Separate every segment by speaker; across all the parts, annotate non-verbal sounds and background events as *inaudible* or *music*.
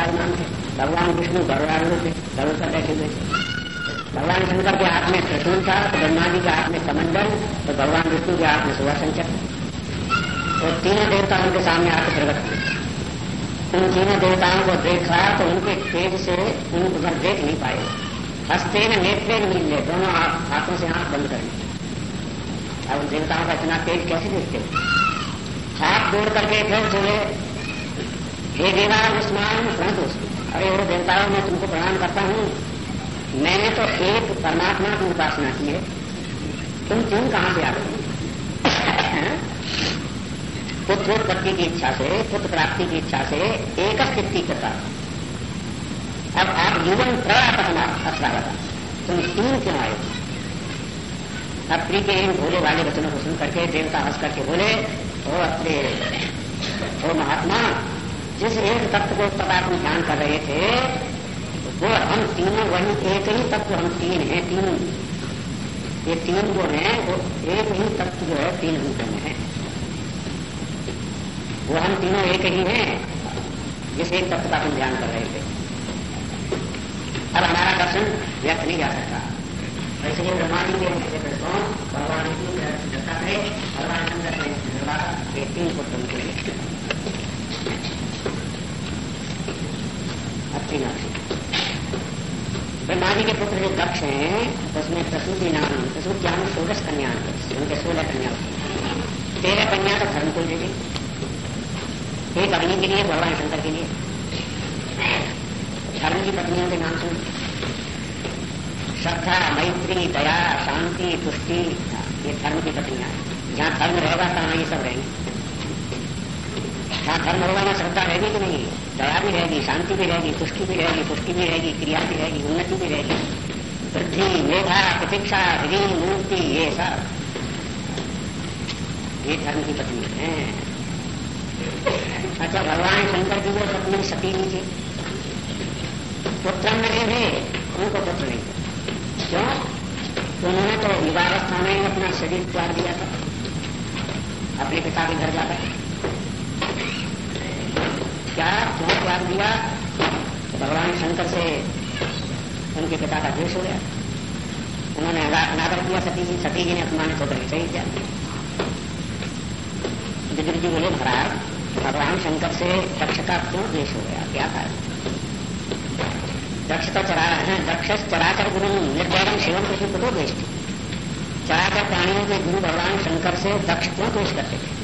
Speaker 1: विराजमान थे भगवान विष्णु गरुड़ारूढ़ थे गरुड़ पर बैठे हुए थे भगवान शंकर के हाथ में त्रिशूल था तो ब्रह्मा जी के हाथ में कमंडल तो भगवान विष्णु के हाथ में सुभाषण और तीनों देवता उनके सामने आकर प्रकट हुए। उन तीनों देवताओं को देखा तो उनके तेज से उनको घर देख नहीं पाए। हस्ते न नेत्रे मिल ले दोनों हाथों से आँख बंद कर अब देवताओं का इतना तेज कैसे देखते? हाथ जोड़ करके फिर हे देवा उस्मान प्रणत अरे वो देवताओं मैं तुमको प्रणाम करता हूँ। मैंने तो एक परमात्मा की उपासना की है। तुम तीन कहाँ से आ गए? पुत्रोत्पत्ति की इच्छा से, पुत्र प्राप्ति की इच्छा से एक स्थिति करता अब आप जीवन प्रवाह अथवा तुम तीन क्यों आए? अब प्री के इन भोले वाले वचनों को सुन करके देवता हंस करके बोले, ओ अपने, ओ महात्मा जिस एक तत्व को तब आप ध्यान कर रहे थे। वो हम तीनों, वही एक ही तत्व हम तीन हैं, तीन। ये तीन जो हैं, वो एक ही तत्व जो है, तीन रूप में है। वो हम तीनों एक ही हैं, जिस एक तत्व का हम ध्यान कर रहे थे। अब हमारा दर्शन व्यक्त नहीं जा सकता। वैसे ही ब्रह्मा जी के भगवान की चर्चा करें भगवान चंद्र के तीन पुत्र उनके ब्रह्मा जी के पुत्र जो दक्ष हैं, उसमें प्रसूति नाम, प्रसूति क्या सोलह कन्या उनके सोलह कन्या तेरह कन्या तो धर्म को दे एक अग्नि के लिए, भगवान शंकर के लिए। धर्म की पत्नियों के नाम सुन। श्रद्धा, मैत्री, दया, शांति, तुष्टि, ये धर्म की पत्नियाँ जहाँ धर्म रहेगा, तहां ये सब रहेंगे। जहाँ धर्म होगा ना श्रद्धा रहेगी कि नहीं? दया भी रहेगी, शांति भी रहेगी पुष्टि भी रहेगी पुष्टि भी रहेगी, क्रिया भी रहेगी, उन्नति भी रहेगी। वृद्धि, मेधा, प्रतीक्षा, ऋण, मूर्ति, ये सब। ये धर्म की पत्नी है। अच्छा भगवान शंकर जी को पत्नी सती नहीं थी पुत्र नहीं थे उनको पुत्र नहीं। क्यों? उन्होंने तो युवावस्था में अपना शरीर त्याग दिया था। अपने पिता के घर जाकर। क्या क्यों त्याग दिया भगवान शंकर से उनके पिता का द्वेष हो गया। उन्होंने अनादर किया, सती जी सती जी ने अपमानित होकर सही किया। विदुर जी बोले, महाराज, भगवान शंकर से दक्ष का क्यों द्वेष हो गया? क्या था दक्ष का चरा दक्ष चराचर गुरु निर्दयम शिवम कृषि को द्वेष चराचर प्राणियों के गुरु भगवान शंकर से दक्ष क्यों द्वेष करते थे?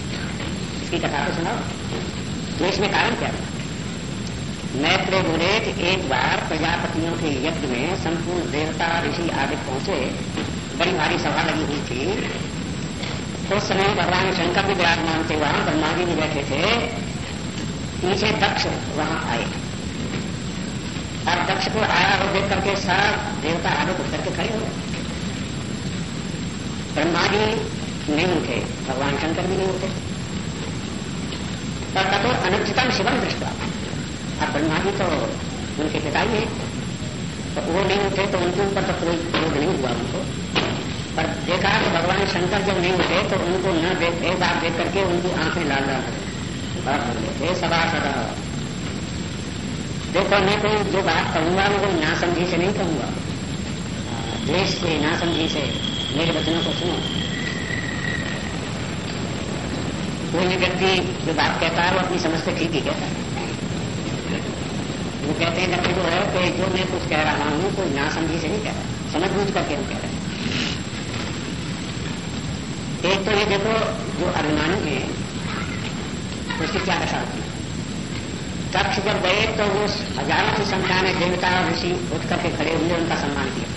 Speaker 1: इसकी कथा तो सुनाओ। तो इसमें कारण क्या मैत्रेय बोले कि एक बार प्रजापतियों के यज्ञ में संपूर्ण देवता ऋषि आदि पहुँचे बड़ी भारी सभा लगी हुई थी। उस समय भगवान शंकर भी विराजमान थे, वहाँ ब्रह्मा जी भी बैठे थे। पीछे दक्ष वहाँ आए। और दक्ष को आया और देख करके सब देवता आगे उठ करके खड़े हो ब्रह्मा जी नहीं उठे, भगवान शंकर भी नहीं उठे। तथो अनुचितम शिवम दृष्टा। अब ब्रह्मा जी तो उनके पिता ही है तो वो नहीं उठे तो उनके ऊपर तो कोई क्रोध नहीं हुआ उनको। पर देखा कि भगवान शंकर जब नहीं उठे तो उनको न देख, एक बार देख करके उनकी आँखें लाल लाल हे सदा सदा। देखो, मैं कोई जो बात कहूँगा वो कोई ना समझी से नहीं कहूँगा। देश से ना समझी से, मेरे वचनों को सुनो। कोई भी व्यक्ति जो बात कहता है, वो अपनी समझ से ठीक ही कहता है। वो कहते हैं कि जो है कि जो मैं कुछ कह रहा हूँ, कोई ना समझी से नहीं कह रहा। समझ बूझ करके हम कह रहे हैं? एक तो ये देखो, जो अभिमानी है, उसकी क्या दशा होती है? कक्ष जब गए तो वो हज़ारों की संख्या में देवता और ऋषि उठ करके खड़े हुए, उनका सम्मान किया।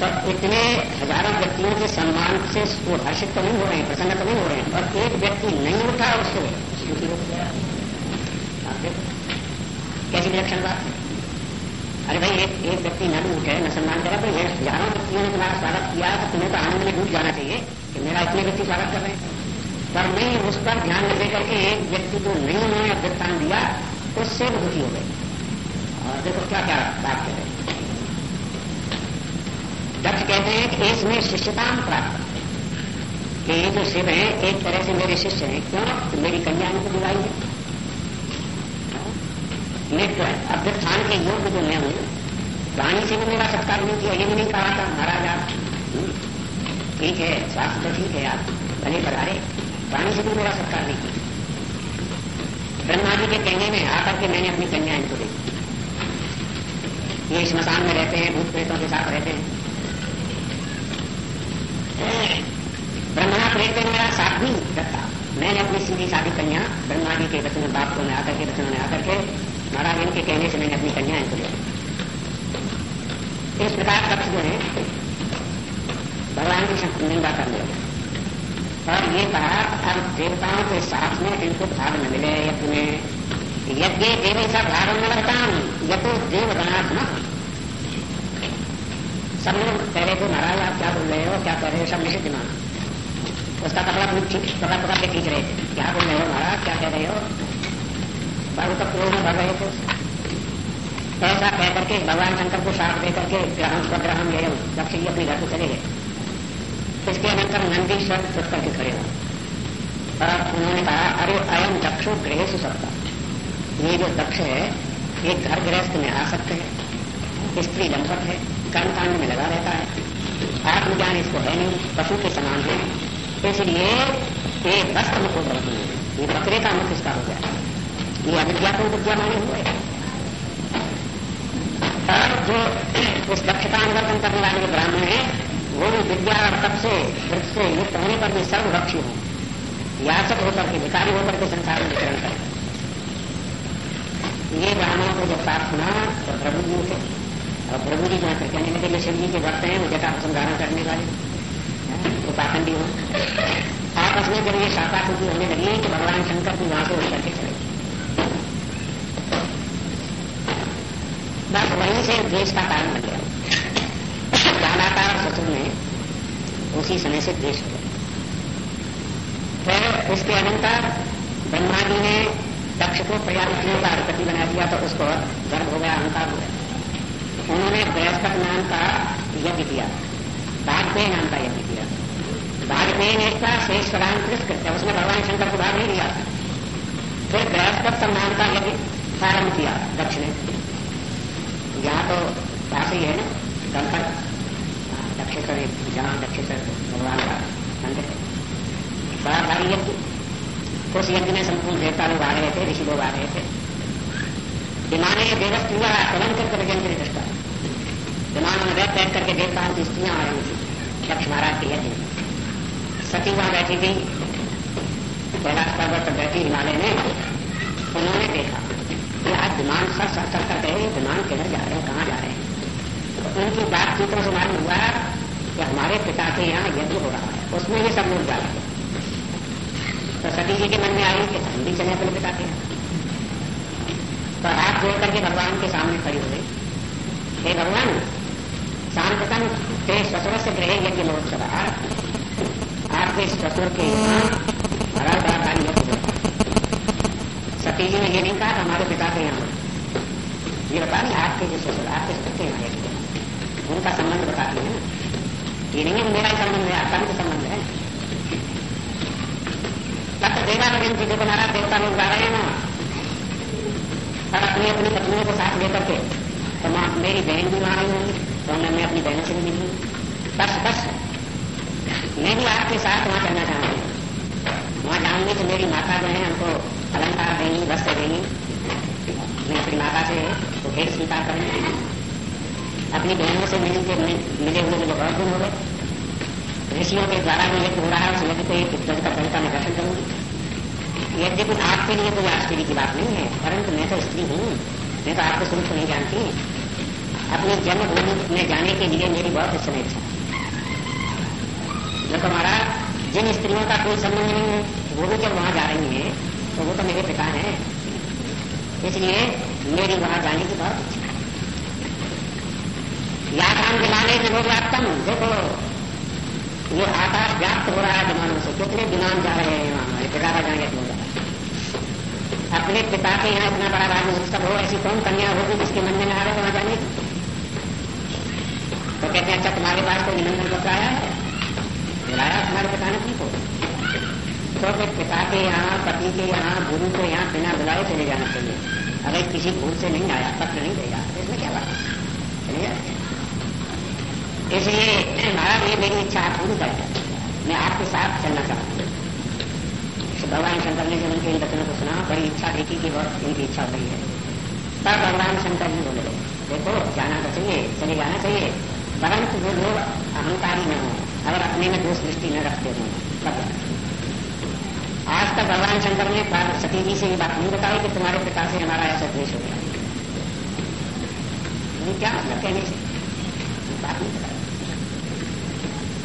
Speaker 1: तो इतने हज़ारों व्यक्तियों के सम्मान से वो हर्षित तो नहीं हो रहे हैं, प्रसन्न तो नहीं हो रहे हैं, और एक व्यक्ति नहीं उठा उससे कैसी विलक्षण बात अरे भाई, एक एक व्यक्ति न भी उठे, न सम्मान करे तो हज़ारों व्यक्तियों ने तुम्हारा स्वागत किया तो तुम्हें तो आनंद में डूब जाना चाहिए कि मेरा इतने व्यक्ति स्वागत कर रहे हैं। पर नहीं उस पर ध्यान न देकर के एक व्यक्ति को नहीं उन्होंने अभ्यर्थान दिया उससे वो दुखी हो गए। और देखो क्या क्या बात कर रहे कहते हैं कि इसमें शिष्यता प्राप्त कि ये जो शिव है एक तरह से मेरे शिष्य हैं। क्यों? तो मेरी कन्या को दिलाई है। नित्य अभ्युत्थान के योग्य जो मैं हूँ। प्राणी से भी मेरा सत्कार नहीं किया ये भी नहीं कहा था महाराज आप। हम्म, ठीक है स्वास्थ्य तो ठीक है आप भले पधारे। प्राणी से भी मेरा सत्कार नहीं किया। ब्रह्मा जी के कहने में आकर के मैंने अपनी कन्या इनको देखी। ये स्मशान में रहते हैं भूत प्रेतों के साथ रहते हैं। ब्रह्मा प्रेम ने मेरा साथ भी रखा मैंने अपनी सीधी शादी कन्या ब्रह्मा जी के वचन बाप को में आकर के वचन में आकर के, महाराज इनके कहने से मैंने अपनी कन्या इनको लिया इस प्रकार कक्ष जो है, भगवान की निंदा कर लिया। और ये कहा, अब देवताओं के साथ में इनको भाग न मिले यज्ञ में। यज्ञ देवी ऐसा भाग न लगता यथो देव गणात्मा सब लोग कह रहे थे महाराज आप क्या बोल रहे हो क्या कह रहे हो सब निषिद्ध माना उसका कपड़ा पकड़ पकड़ के खींच रहे थे क्या बोल रहे हो महाराज क्या कह रहे हो बाबू तो क्रोध में भर रहे थे ऐसा कह करके भगवान शंकर को साथ दे करके ग्रहण स्वग्रहण ले दक्ष जी अपने घर को चले गए इसके अनंतर नंदीश्वर उठ करके खड़े हो और उन्होंने कहा अरे अयम दक्षो गृह से सकता ये जो दक्ष है ये घर गृहस्थ में आ सकते हैं स्त्री लंपट है कर्मकांड में लगा रहता है। आत्मज्ञान इसको है नहीं, पशु के समान है। इसलिए ये वस्त्र मुख हो ये बकरे का मुख इसका हो गया। ये अविद्या को विद्या माने हुए और जो इस दक्षता अनुवर्तन करने वाले ब्राह्मण है, वो भी विद्या और तप से, वृक्ष से युक्त होने पर भी सर्वभक्षी हो। याचक होकर के भिकारी होकर के संसार में वितरण करे ये ब्राह्मणों को जब प्राप्त हुआ तो प्रभु जी उठे और प्रभु जी जो कहने लगे जो शिव जी के भक्त हैं, वो जटा संधारण करने वाले वो पाखंडी हो आपस में जब ये शाखा टूटी होने लगी तो भगवान शंकर भी वहाँ से उठ करके चले बस वहीं से देश का कारण बन गया। ज्ञानाकार ससुर में उसी समय से देश हो गया फिर इसके अनंतर ब्रह्मा जी ने दक्ष को प्रजापतियों का अधिपति बना दिया तो उसको गर्भ हो गया, अहंकार हो गया। उन्होंने बृहस्पत नाम का यज्ञ किया। भागपेय नाम का यज्ञ किया। भागपेय ने इसका शेष प्रदान तिरस्कृत उसने भगवान शंकर को भाग नहीं लिया फिर बृहस्पत नाम का यज्ञ प्रारंभ किया दक्ष ने यहाँ तो पास ही है ना दमकट दक्षेश्वर जहाँ दक्षेश्वर भगवान का मंदिर है। बड़ा भारी यज्ञ। उस यज्ञ में संपूर्ण देवता लोग आ रहे थे, ऋषि लोग आ रहे थे। विमाने देवस्त हुआ कलम कर प्रजंत्र दृष्टा विमानों में बैठ बैठ करके देवताओं की स्त्रियाँ आ रही थी लक्ष्य महाराज के यज्ञ सती वहाँ बैठी थी। कैलाश पर्वत पर बैठी हिमालय में। उन्होंने देखा कि आज विमान सर सर कर गए विमान किधर जा रहे हैं? कहाँ जा रहे हैं? उनकी बातचीतों से मालूम हुआ कि हमारे पिता के यहाँ यज्ञ हो रहा है। उसमें ये सब लोग जा रहे तो सती जी के मन में आई कि हम भी चले अपने पिता के तो हाथ जोड़ करके भगवान के सामने खड़ी हो गई हे भगवान शांततन ते ससुर से ग्रह यज्ञ महोत्सव आपके ससुर के यहाँ बड़ा भारी यज्ञ सती जी ने ये नहीं कहा हमारे पिता के यहाँ। ये बता नहीं आपके जो ससुर आपके ससुर के यहाँ उनका संबंध बताती है। ये नहीं है मेरा संबंध है, आपका भी तो संबंध है। तब तो देवा लगन जी देखो महाराज देवता लोग जा रहे हैं ना और अपनी अपनी पत्नियों को साथ लेकर के तो मेरी बहन भी वहाँ आई होंगी। तो मैं, अपनी बहनों से भी मिली। बस बस। मैं भी आपके साथ वहाँ चलना चाहूँगी। वहाँ जाऊँगी तो मेरी माता जो है हमको अलंकार देंगी वस्त्र देंगी। मैं अपनी माता से तो भेद स्वीकार करूँगी। अपनी बहनों से मिल के मिले हुए मुझे बहुत दिन हो गए। ऋषियों के द्वारा भी यज्ञ हो रहा है उस यज्ञ को एक का तरीका मैं दर्शन करूँगी। यज्ञ आपके लिए कोई आश्चर्य की बात नहीं है परंतु मैं तो स्त्री हूँ। मैं तो आपको को नहीं जानती। अपनी जन्मभूमि में जाने के लिए मेरी बहुत इस समय देखो जिन स्त्रियों का कोई संबंध नहीं है, वो भी जब वहाँ जा रही है तो वो तो मेरे पिता है। इसलिए मेरी वहाँ जाने की बहुत इच्छा या काम दिलाने के लोग व्याप्तम देखो, ये आकाश व्याप्त हो रहा है विमानों से। कितने विमान जा रहे हैं वहाँ हमारे पिता का जाएँगे क्यों अपने पिता के यहाँ इतना बड़ा राज्य उत्सव हो, ऐसी कौन कन्या होगी जिसके मन में आ रहे वहाँ जाने की? तो कहते हैं अच्छा तुम्हारे पास कोई निमंत्रण पत्र आया है? बुलाया तुम्हारे पिता ने तुमको तो फिर पिता के यहाँ, पति के यहाँ, गुरु के यहाँ बिना बुलाए चले जाना चाहिए। अगर किसी भूल से नहीं आया, पत्र नहीं देगा। तो इसमें क्या बात चले जाए इसलिए महाराज, ये मेरी इच्छा आप पूरी कर मैं आपके साथ चलना चाहता हूँ। भगवान शंकर ने जब उनके इन वचनों को सुना, बड़ी इच्छा देखी कि बहुत इनकी इच्छा हो रही है। तब भगवान शंकर जी बोले, देखो, जाना तो चाहिए, चले जाना चाहिए। परंतु वो लोग अहंकारी न हो अगर अपने में दोष दृष्टि न रखते हो तब आज तक भगवान शंकर ने सती जी से ये बात नहीं बताई कि तुम्हारे पिता से हमारा ऐसा द्वेष हो गया क्या मतलब कहने से बात नहीं बताई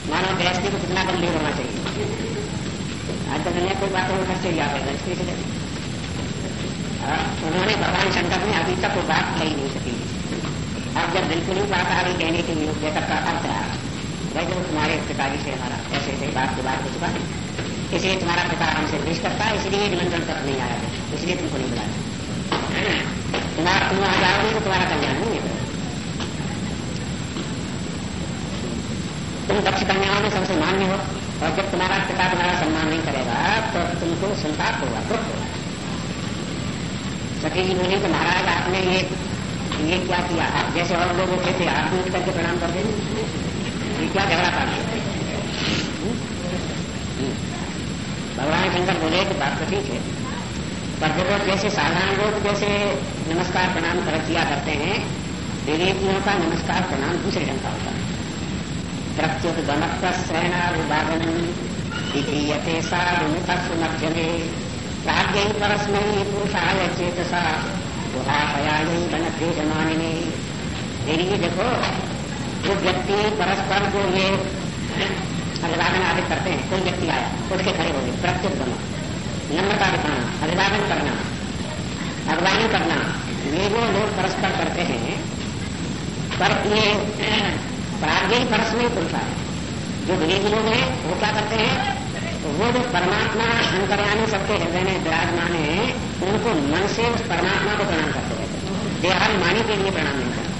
Speaker 1: मानव गृहस्थी को कितना गंभीर होना चाहिए आज तक अन्य कोई बात उधर से है इसलिए उन्होंने भगवान शंकर ने अभी तक वो बात कही नहीं सकी अब जब बिल्कुल ही बात आ गई कहने के लिए जैसा का अर्थ भाई जब तुम्हारे पिताजी से हमारा, ऐसे ऐसे बात की बात हो चुका इसलिए तुम्हारा पिता हमसे द्वेष करता है, इसलिए निमंत्रण तक नहीं आया इसलिए तुमको नहीं बुलाया। तुम्हारा तुम वहाँ जाओगे तो तुम्हारा कल्याण नहीं है तुम दक्ष कन्याओं में सबसे मान्य हो। और जब तुम्हारा पिता तुम्हारा सम्मान नहीं करेगा तो तुमको संताप होगा, दुख होगा। सती जी बोली तो महाराज, आपने ये ये क्या किया आप जैसे और लोग उठे थे आप भी उठ करके प्रणाम कर देंगे ये क्या झगड़ा पा भगवान शंकर बोले कि बात तो ठीक है पर जब जैसे साधारण लोग जैसे नमस्कार प्रणाम कर किया करते हैं विवेकियों का नमस्कार प्रणाम दूसरे ढंग का होता है प्रत्युत गमक प्रत्युद्गमत्वश्रयणाभिवादनम् विधीयते साधुमितस्सु मध्यमे प्राज्ञै परस्मै पुरुषाय चेतसा गुहाशयायै गणभेजमानिने देखिए देखो जो व्यक्ति परस्पर जो ये अभिवादन आदि करते हैं, कोई व्यक्ति आया उसके खड़े हो गए प्रत्युद्गम नम्रता दिखाना, अभिवादन करना, अगवानी करना, ये जो लोग परस्पर करते हैं, पर ये प्राज्ञ परस में पुरुषा जो विवेकी लोग हैं, वो क्या करते हैं? वो जो परमात्मा अंतर्यामी सबके हृदय में विराजमान है उनको मन से उस परमात्मा को प्रणाम करते रहते देहाभिमानी के लिए प्रणाम नहीं करते।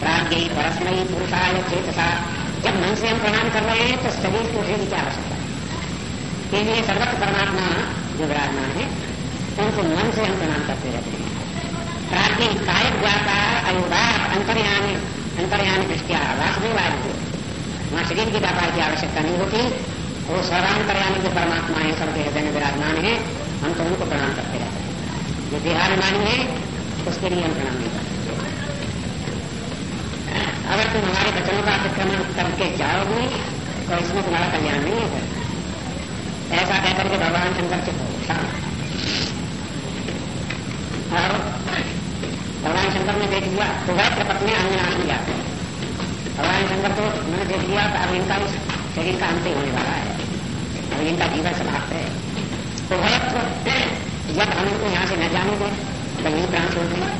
Speaker 1: प्राज्ञ परस्मयी, पुरुषाय, चेतसा, जब मन से हम प्रणाम कर रहे हैं तो शरीर को उठेगी क्या आवश्यकता है। के लिए सर्वत्र परमात्मा जो विराजमान है, उनको मन से हम प्रणाम करते रहते हैं। प्राज्ञ काय व्यापार अनुवाद अंतर्यामी अंतर्यान दृष्टिया वासुदेव आदि वहाँ शरीर की व्यापार की आवश्यकता नहीं होती। वो सर्वांतर्यामी जो परमात्मा है, सबके हृदय में विराजमान है। हम तो उनको प्रणाम करते रहते हैं। जो बिहार देहाभिमानी है, उसके लिए हम प्रणाम नहीं करते अगर तुम हमारे बचनों का अतिक्रमण करके जाओगे तो इसमें तुम्हारा कल्याण नहीं है ऐसा कहकर के भगवान शंकर चित्त और भगवान शंकर ने देख लिया तो वह प्रपट ने अंगनाश लिया भगवान शंकर को उन्होंने देख लिया तो अब इनका शरीर का अंत होने वाला है। अब इनका जीवन समाप्त है। तो वह जब हम इनको यहाँ से न जाने दें तो यही प्राण छोड़ देंगे।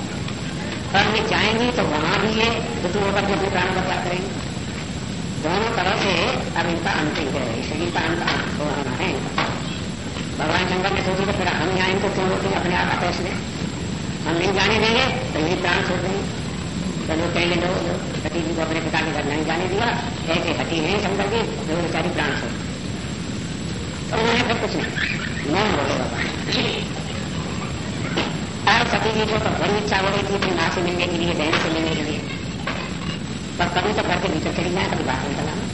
Speaker 1: और वे जाएँगे तो वहाँ भी ये ऋतु होकर के प्राणों का करेंगे। दोनों तरह से अब इनका अंतिम है शरीर का अंत होना है भगवान शंकर ने सोची तो फिर हम यहाँ इनको क्यों होते अपने आप आपेश में हम नहीं जाने देंगे तो यही प्राण छोड़ देंगे। तो लोग कहेंगे, लो सती जी को अपने पिता के घर नहीं जाने दिया। ऐसे हटी नहीं शंकर जी जो बेचारी प्राण छोड़ तो उन्होंने फिर कुछ नहीं। मौन बोले बाबा सती जी को तो बड़ी इच्छा हो रही थी अपनी माँ से मिलने के लिए बहन से मिलने के लिए पर कभी तो घर भीतर चली जाए कभी बाहर निकल आना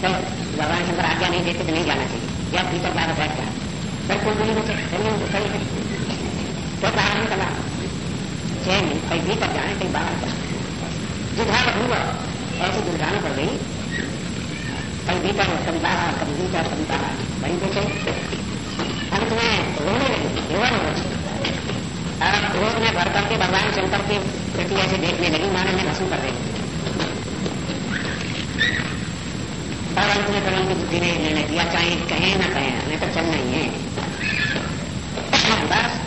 Speaker 1: तो भगवान शंकर आज्ञा नहीं देते तो नहीं जाना चाहिए या भीतर बाहर बैठ जाए फिर कोई बोली खड़ी तो बाहर निकला चैन कहीं भीतर जाए कहीं बाहर जाए जुझावट हुआ ऐसी दुर्घाना पड़ गई कहीं भीतर कभी बाहर कभी भीतर कभी बाहर बड़ी बेचे अंत में रोने लगी रोने लगी और क्रोध में भर करके भगवान शंकर के प्रति ऐसे देखने लगी माने में भस्म कर रही और अंत में करण की बुद्धि ने निर्णय किया चाहे कहें ना कहें नहीं तो चलना ही है बस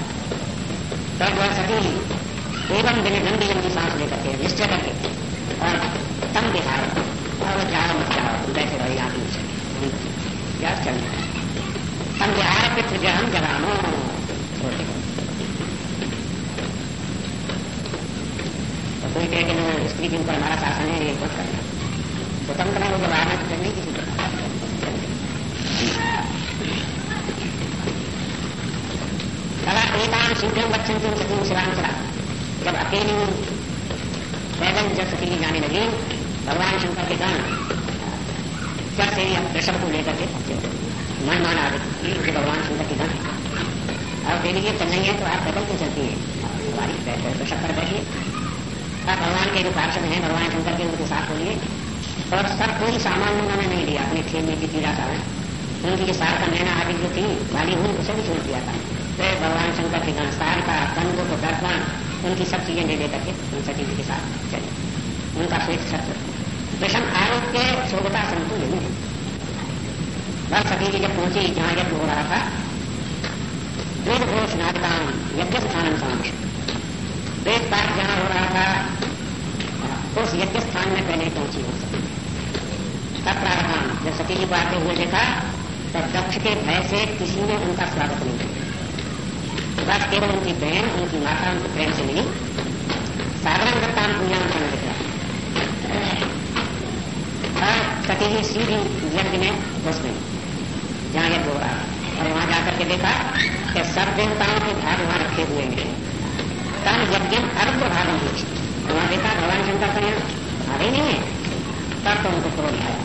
Speaker 1: तब वह सभी एवं दिन लंबी लंबी सांस लेकर के निश्चय करके और तम बिहार और जाओ मत जाओ बैठे रहो यहाँ भी क्या चलना तम बिहार पित्र जहम जगानो तो कहे कि स्त्री के ऊपर हमारा शासन है, ये मत करना स्वतंत्र है वो आना करने किसी को। कला एकाम शीघ्र बच्चन तुम सती शिवान चला जब अकेली पैदल जब सती जाने लगी, भगवान शंकर के गान चर से ऋषभ को लेकर के मन मान गई कि भगवान शंकर के गान और देवी जी चल रही है तो आप पैदल क्यों चलती है? हमारी पैदल ऋषभ पर बैठिए। आप भगवान के जो पार्षद हैं, भगवान शंकर के उनके साथ बोलिए। और सब कोई सामान उन्होंने नहीं लिया अपने खेल में की पीड़ा का उनकी जो सार का नैना आदि जो थी, वाली हुई, उसे भी छोड़ दिया था। तो भगवान शंकर के गान सार का कंद को दर्पण उनकी सब चीज़ें ले लेकर के उन सती के साथ चले। उनका श्वेत छत्र विषम आरोप के शोभता संतु नहीं है। बस सती जी जब पहुँची, जहाँ यज्ञ हो रहा था वेद घोष नादकाम यज्ञ स्थान सामक्ष वेद पाठ जहाँ हो रहा था? उस यज्ञ स्थान में पहले पहुँची हो सकी तब प्रावधान जब सती जी को आते हुए देखा, तब दक्ष के भय से किसी ने उनका स्वागत नहीं किया। बस केवल उनकी बहन, उनकी माता, उनके प्रेम से मिली साधारण दत्तान पूजा करने दिखा और सती जी सीधी यज्ञ में घुस गई। जहाँ यज्ञ हो रहा। और वहाँ जाकर के देखा कि सब देवताओं के भाग वहाँ रखे हुए हैं। तन यज्ञ अर्घ भाग वहाँ देखा भगवान शंकर का यहाँ ही। नहीं है। तब तो उनको क्रोध आया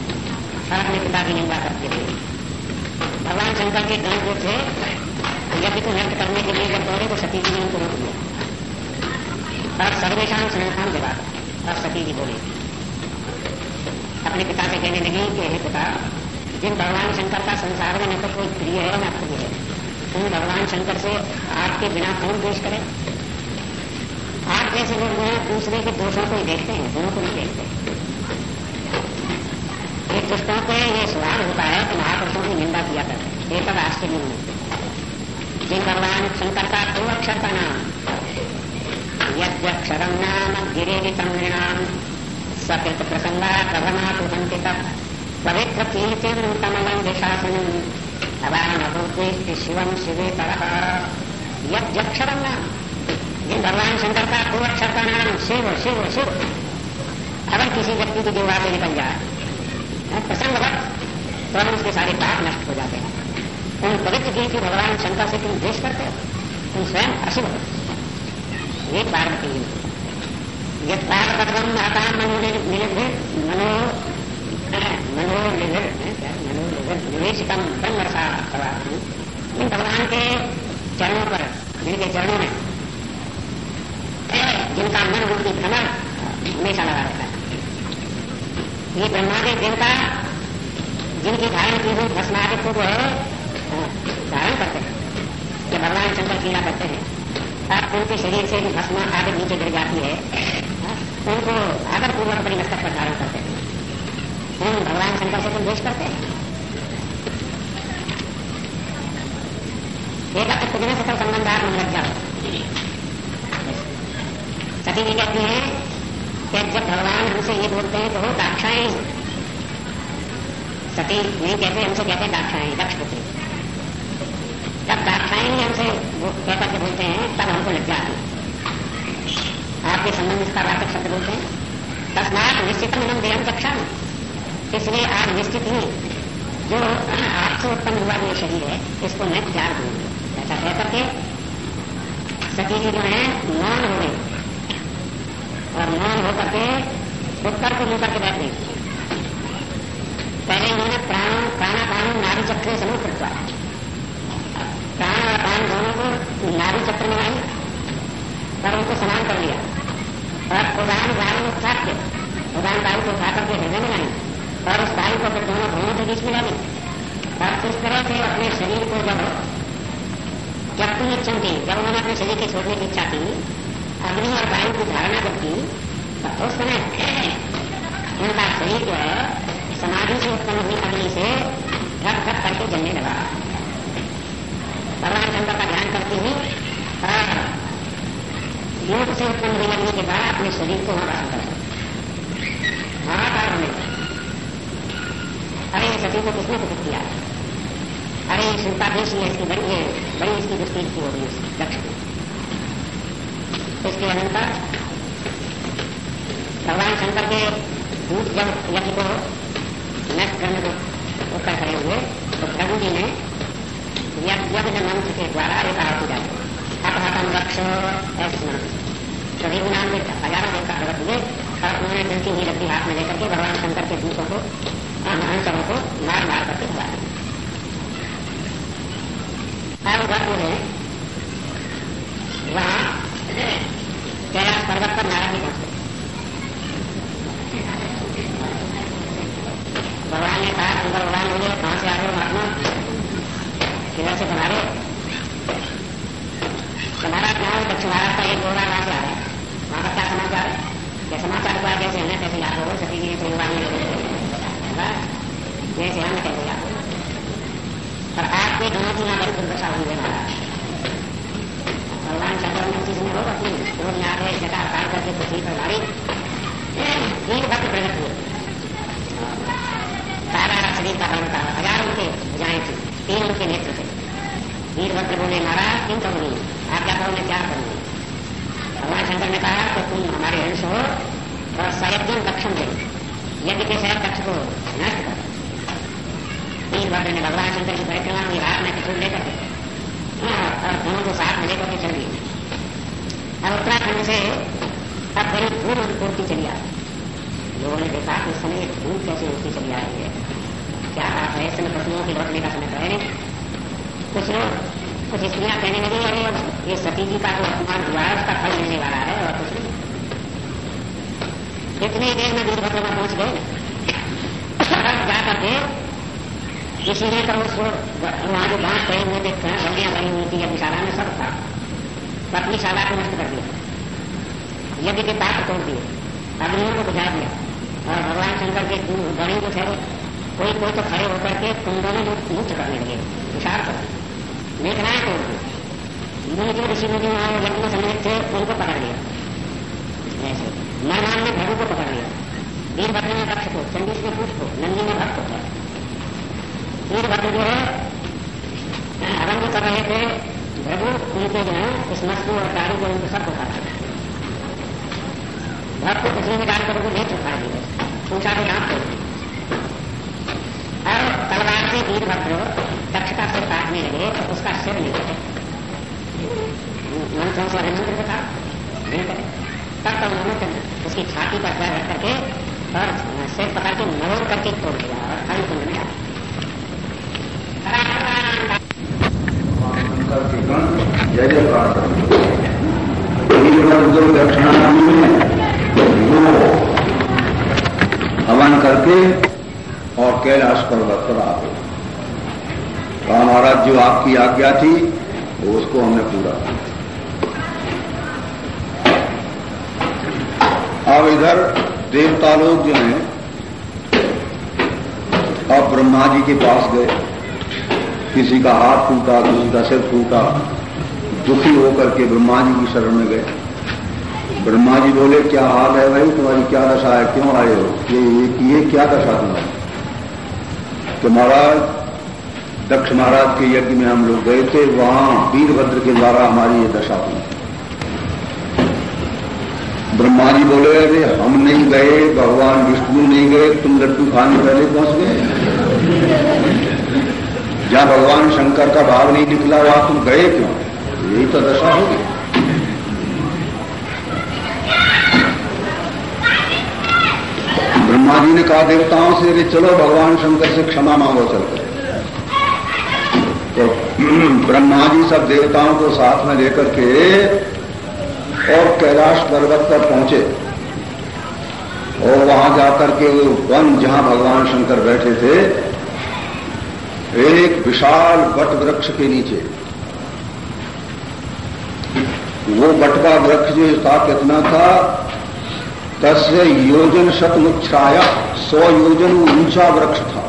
Speaker 1: और अपने पिता की निंदा करते थे। भगवान शंकर के गण जो थे यज्ञ को नष्ट करने के लिए जब दौड़े तो सती जी ने उनको रोक दिया। और सर्वेशान संस्थान जवाब। और सती जी बोले, अपने पिता से कहने लगी कि, हे पिता, जिन भगवान शंकर का संसार में न तो कोई प्रिय है न प्रिय है। उन भगवान शंकर से आपके बिना कौन द्वेष करे? आप जैसे लोग हैं दूसरे के दोषों को ही देखते हैं गुणों को नहीं देखते। ये दुष्टों के ये स्वभाव होता है कि महापुरुषों की निंदा किया करते एक आश्चर्य नहीं जिन भगवान शंकर का दो अक्षर का नाम। यज्ञक्षरम नाम गिरेलितम नृणाम सकृत प्रसंगा प्रभमा तो संकित पवित्र कीर्तिम कमलम दिशासन अवानभूत शिवम शिवे तरह यज्ञक्षरम नाम। भगवान शंकर का दो अक्षर का नाम शिव शिव शिव। अगर किसी व्यक्ति की जो से निकल जाए प्रसंग वक्त तो उसके सारे पाप नष्ट हो जाते हैं। उन पवित्र जी की भगवान शंकर से तुम द्वेष करते हो। तुम स्वयं अशुभ हो। ये पार्वती। ये पार्वतम महता मनो मनो मनो निवेशितम ब्रह्म इन भगवान के चरणों पर जिनके चरणों में जिनका मन उनकी भ्रमण हमेशा लगा रहता है। ये ब्रह्मादेव देवता, जिनकी धारण की हुई भस्मादि को जो है धारण करते हैं। ये भगवान शंकर क्रीड़ा करते हैं अब उनके शरीर से भस्म आगे नीचे गिर जाती है उनको आदर पूर्वक अपनी मस्तक पर धारण करते हैं। उन भगवान शंकर से तुम द्वेष करते हैं। एक पुजने सकल संबंध आप लग जाओ जी कहती हैं कि जब भगवान हमसे ये बोलते हैं तो हो दाक्षाएँ सती नहीं कहते हमसे कहते दाक्षाएँ दक्ष पुत्री जब दाक्षाएँ हमसे वो कहकर के बोलते हैं तब हमको लग जाती आपके संबंध इसका वाचक शब्द बोलते हैं तस्मात निश्चित मिलम देहम कक्षा इसलिए आप निश्चित ही जो आपसे उत्पन्न हुआ ये शरीर है इसको मैं त्याग दूँगी ऐसा कह करके सती जी जो है मौन हो गई और मौन होकर के उत्तर को मुँह करके बैठ गई। पहले उन्होंने प्राण प्राणापान नारी चक्र समूह कृत्वा प्राण और प्राण दोनों को नारी चक्र में आई पर उनको स्नान कर लिया। और उदान वायु उठा के उदान वायु को उठा करके हृदय में लाई और उस वायु को फिर दोनों भूमों के बीच में डाली। और इस तरह से अपने शरीर को जब जब तुम इच्छा थी जब उन्होंने अपने शरीर के छोड़ने की इच्छा थी अग्नि और वायु की धारणा जब की तो उस समय उनका शरीर जो है समाधि से उत्पन्न हुई अग्नि से धक धक करके जलने लगा भगवान शंकर का ध्यान करती हुई और योग से उत्पन्न हुई अग्नि के द्वारा अपने शरीर को वहाँ कर हाहाकार होने अरे सती को किसने कुछ किया अरे देश ने इसकी बड़ी बड़ी इसकी दुष्कृति हो गई दक्ष इसके अनंतर भगवान शंकर के दूत जब यज्ञ को नष्ट करने को उत्तर खड़े हुए तो प्रभु जी ने यज्ञ मंत्र के द्वारा एक आहुति डाली अपहतम रक्ष ऐसे तो भी नाम में हज़ारों देव का प्रगत हुए और उन्होंने डंकी ही रखी हाथ में लेकर के भगवान शंकर के दूतों को अंशरों को मार मार करके हुआ अब बात वो है वहाँ कैलाश पर्वत पर नाराज़ नहीं पहुँचते भगवान ने कहा शंकर भगवान बोले कहाँ से आ रहे हो महात्मा किधर से बना रहे तो महाराज कहा दक्षिण भारत का एक गोरा वहाँ से आ रहा है वहाँ का क्या समाचार है क्या समाचार हुआ कैसे हमें कैसे याद हो सभी जी से युवा जैसे हमें कैसे याद हो पर आपके दोनों की यहाँ बड़ी दुर्दशा हुई है महाराज भगवान शंकर ने चीज़ में हो अपनी रोज यहाँ पे जटा काल करके पृथ्वी पर मारी तीन भक्त प्रकट हुए सारा शरीर का हरण था हज़ारों उनके भुजाएँ थी तीन उनके नेत्र थे वीरभद्र बोले महाराज क्यों करूँगी आप क्या करोगे क्या करूँगी भगवान शंकर ने कहा कि तुम हमारे अंश हो और सयज्ञ लक्षण दे यज्ञ के शहर कक्ष को नष्ट कर वीरभद्र ने भगवान शंकर की परिक्रमा हुई रात में किशोर लेकर के और दोनों को साथ में लेकर के चल दिए अब उत्तराखंड से अब बड़ी धूल पूर्ति चली आ रही लोगों ने देखा कि समय धूल कैसे उड़ती चली आ रही है। क्या आप है समय पशुओं की लौटने का समय है? कुछ लोग कुछ स्त्रियाँ कहने लगी, अरे ये सती जी का जो अपमान हुआ है, उसका फल मिलने वाला है, और कुछ नहीं। कितनी देर में वीरभद्र में पहुँच गए। जाकर के इसीलिए तो उसको वहाँ जो बाँस पड़े हुए देखते हैं गलियाँ बनी हुई थी यज्ञशाला में सब था। अपनी शाला को नष्ट कर दिया। यज्ञ के पात्र तोड़ दिए। अग्नियों को बुझा दिया। और भगवान शंकर के गणी जो थे कोई कोई तो खड़े होकर के कुंडों में नृत्य करने लगे। विशाल कर मेघनाएँ तोड़ दी मुनि जो ऋषि मुनि वहाँ यज्ञ में सम्मिलित थे, उनको पकड़ लिया। ऐसे। नरमान ने भगु को पकड़ लिया। वीरभद्र ने दक्ष को चंडीस ने पूछ को, नंदी ने भक्त को। वीरभद्र जो है आरंभ कर रहे थे। प्रभु उनके जो है, इस मस्तु और दारू जो उनको सबको खा भक्त को किसी में डालकर उनको नहीं चुका दिए पूछा के दांत तोड़ और तलवार से वीरभद्र दक्ष का सिर काटने लगे तो उसका सिर नहीं कटे मन कौन सा मंत्र था? नहीं कटे तब तक उन्होंने उसकी छाती पर पैर रख करके और सिर पकड़ के मरोड़ करके तोड़ दिया और खड़ी कुंड में डाल
Speaker 2: जय जयकार जो दक्षिणा हवन करके और कैलाश पर्वत पर आ गए। कहा महाराज जो आपकी आज्ञा थी, वो उसको हमने पूरा किया। अब इधर देवता लोग जो हैं, अब ब्रह्मा जी के पास गए। किसी का हाथ टूटा किसी का सिर टूटा दुखी होकर के ब्रह्मा जी की शरण में गए। ब्रह्मा जी बोले क्या हाल है भाई? तुम्हारी क्या दशा है? क्यों आए हो? ये ये, ये क्या दशा तुम्हारी? तो महाराज दक्ष महाराज के यज्ञ में हम लोग गए थे वहाँ वीरभद्र के द्वारा हमारी ये दशा हुई। ब्रह्मा जी बोले अरे हम नहीं गए भगवान विष्णु नहीं गए तुम लड्डू खाने पहले पहुँच गए। जहाँ भगवान शंकर का भाव नहीं निकला वहाँ तुम गए क्यों? यही तो दशा होगी ब्रह्मा जी ने कहा, देवताओं से कि चलो, भगवान शंकर से क्षमा मांगो चलते तो *clears throat* ब्रह्मा जी सब देवताओं को साथ में लेकर के और कैलाश पर्वत पर पहुँचे। और वहाँ जाकर के वो वन जहाँ भगवान शंकर बैठे थे, एक विशाल वट वृक्ष के नीचे। वो बट का वृक्ष जो था, कितना था? दस योजन शतमुच्छाया, सौ योजन ऊँचा वृक्ष था।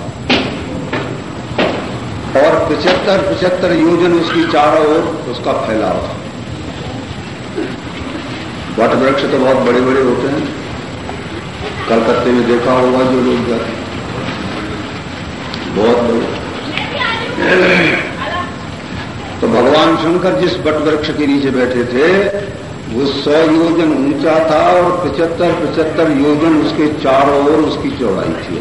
Speaker 2: और पिछहत्तर पिछहत्तर योजन उसकी चारों ओर उसका फैलाव था। वट वृक्ष तो बहुत बड़े बड़े होते हैं। कलकत्ते में देखा होगा जो लोग जाते बहुत बड़े। तो भगवान शंकर जिस बट वृक्ष के नीचे बैठे थे वो सौ योजन ऊँचा था और पचहत्तर पचहत्तर योजन उसके चारों ओर उसकी चौड़ाई थी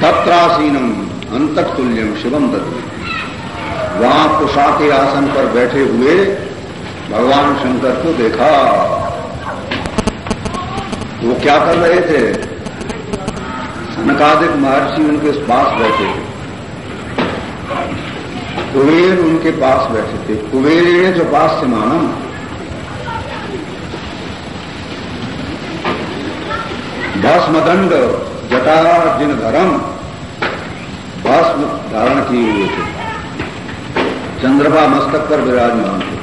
Speaker 2: तत्रासीनम अंतक तुल्यम शिवम दत्त। वहाँ कुशा के आसन पर बैठे हुए भगवान शंकर को देखा। वो क्या कर रहे थे? सनकादिक महर्षि उनके पास बैठे थे। कुबेर उनके पास बैठे थे। कुबेर ने जो पास से माना भस्मदंड जिन धर्म भस्म धारण किए हुए थे। चंद्रमा मस्तक पर विराजमान थे।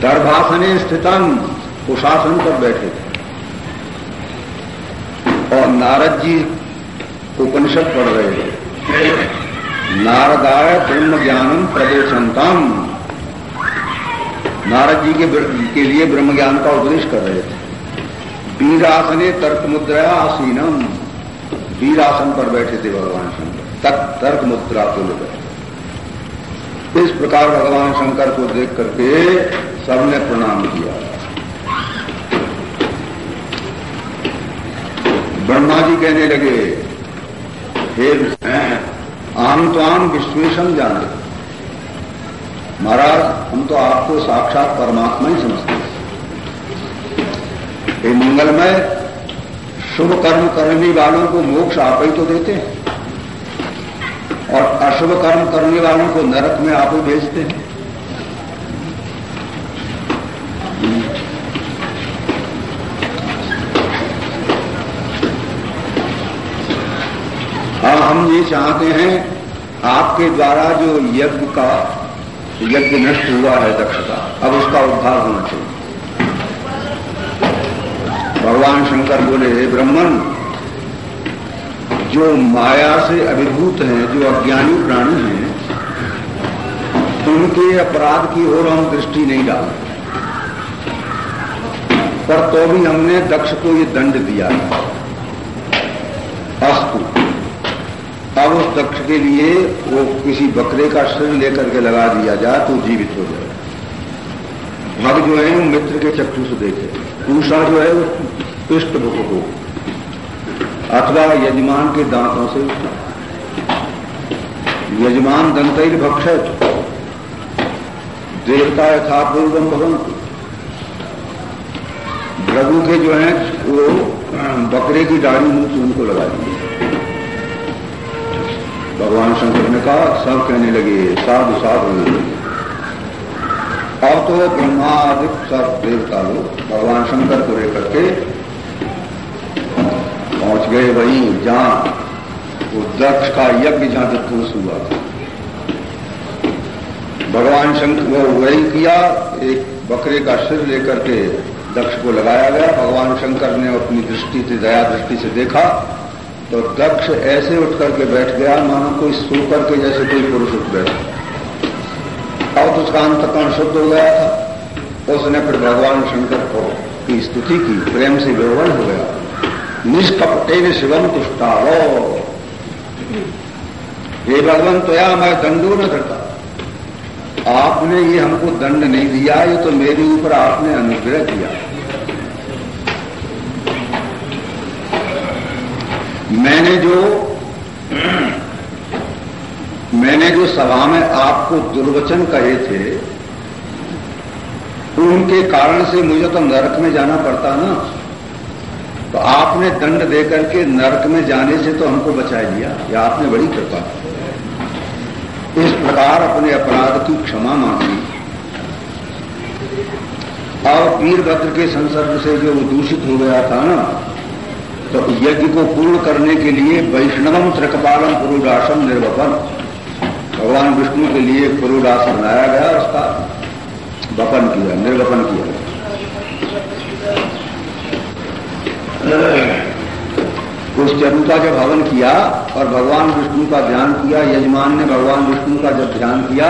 Speaker 2: दर्भासने स्थितम कुशासन पर बैठे थे। और नारद जी उपनिषद पढ़ रहे थे। नारदाय ब्रह्म ज्ञानम प्रदेशंतम नारद जी के, के लिए ब्रह्म ज्ञान का उपदेश कर रहे थे। वीरासने तर्क मुद्रा आसीनम। वीरासन पर बैठे थे भगवान शंकर। तक तर्क मुद्रा को लेकर इस प्रकार भगवान शंकर को देख करके सबने प्रणाम किया। ब्रह्मा जी कहने लगे, हे आम तो आम विश्वेशम जाने। महाराज, हम तो आपको साक्षात परमात्मा ही समझते हैं। हे मंगलमय शुभ कर्म करने वालों को मोक्ष आप ही तो देते हैं। और अशुभ कर्म करने वालों को नरक में आप ही भेजते हैं। अब हम ये चाहते हैं, आपके द्वारा जो यज्ञ का, यज्ञ नष्ट हुआ है दक्षता, अब उसका उद्धार होना चाहिए। भगवान शंकर बोले, हे ब्राह्मण जो माया से अभिभूत हैं, जो अज्ञानी प्राणी हैं, उनके अपराध की ओर हम दृष्टि नहीं डाल पर तो भी हमने दक्ष को ये दंड दिया अस्तु, अब उस दक्ष के लिए वो किसी बकरे का सिर लेकर के लगा दिया जाए तो जीवित हो जाए। भग जो है, वो मित्र के चक्षु से देखे। दूसरा जो है, वो पृष्ठ पृष्ठभुक हो अथवा यजमान के दांतों से यजमान दंतैल भक्ष देवता यथा पूर्वम भगवंत भ्रभु के जो है, वो, बकरे की दाढ़ी मुँह उनको लगा दी भगवान शंकर ने कहा, सब कहने लगे, साधु साधु। अब तो ब्रह्मादिक सब देवता लोग भगवान शंकर को लेकर के पहुँच गए वहीं, जहाँ वो दक्ष का यज्ञ जहाँ विध्वंस हुआ था। भगवान शंकर वो वही किया, एक बकरे का सिर लेकर के दक्ष को लगाया गया। भगवान शंकर ने अपनी दृष्टि से, दया दृष्टि से देखा तो दक्ष ऐसे उठ करके बैठ गया, मानो कोई सो करके जैसे कोई पुरुष उठ बैठा तो उसका अंतकरण शुद्ध हो गया था? उसने फिर भगवान शंकर को की स्तुति की, प्रेम से विवरण हो गया। निष्कपटे शिवम तुष्टालो ये भगवान तो या मैं दंडो न करता। आपने ये हमको दंड नहीं दिया, ये तो मेरे ऊपर आपने अनुग्रह किया। मैंने जो मैंने जो सभा में आपको दुर्वचन कहे थे, उनके कारण से मुझे तो नरक में जाना पड़ता ना। तो आपने दंड देकर के नरक में जाने से तो हमको बचा लिया, या आपने बड़ी कृपा इस प्रकार अपने अपराध की क्षमा मांगी। और वीरभद्र के संसर्ग से जो दूषित हो गया था ना तो यज्ञ को पूर्ण करने के लिए वैष्णवम त्रिकपालम पुरुदासन निर्वपन। भगवान विष्णु के लिए पुरुदासन बनाया गया उसका वपन किया, निर्वपन किया। उस चरु का भवन किया और भगवान विष्णु का ध्यान किया, यजमान ने भगवान विष्णु का जब ध्यान किया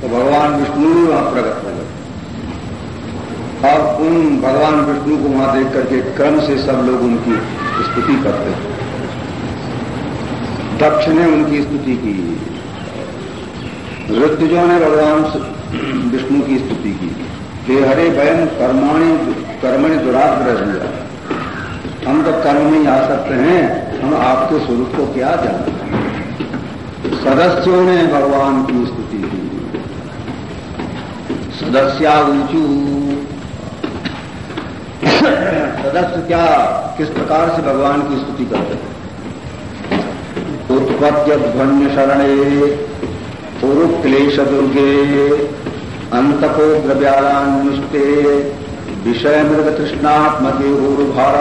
Speaker 2: तो भगवान विष्णु भी वहाँ प्रकट हो गए। और उन भगवान विष्णु को वहाँ देख करके क्रम से सब लोग उनकी स्तुति करते दक्ष ने उनकी स्तुति की। ऋतुजों ने भगवान विष्णु की स्तुति की। हे हरे बयन कर्माणी, कर्मणि दुराग्रह दिया हम तो कर्म में आ सकते हैं, हम आपके स्वरूप को क्या जानते सदस्यों ने भगवान की स्तुति की। सदस्या ऊंचू सदस्य क्या, किस प्रकार से भगवान की स्तुति करते हैं? उत्पत्य ध्वन्य शरणे पूर्व क्लेश दुर्गे अंतको द्रव्यालान्विष्टे विषय मृग तृष्णात्मके ऊर्भार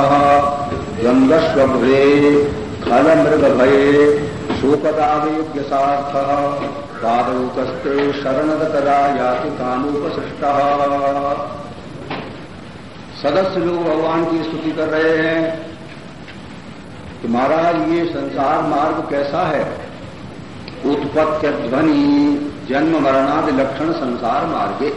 Speaker 2: गंगस्वभ्रे खल मृग भये शोकदावेद्य सार्थ पादौकस्ते शरणदतरा याति कानोपसृष्ट सदस्य लोग भगवान की स्तुति कर रहे हैं कि महाराज, ये संसार मार्ग कैसा है? उत्पत्ति ध्वनि जन्म मरणादि लक्षण संसार मार्गे।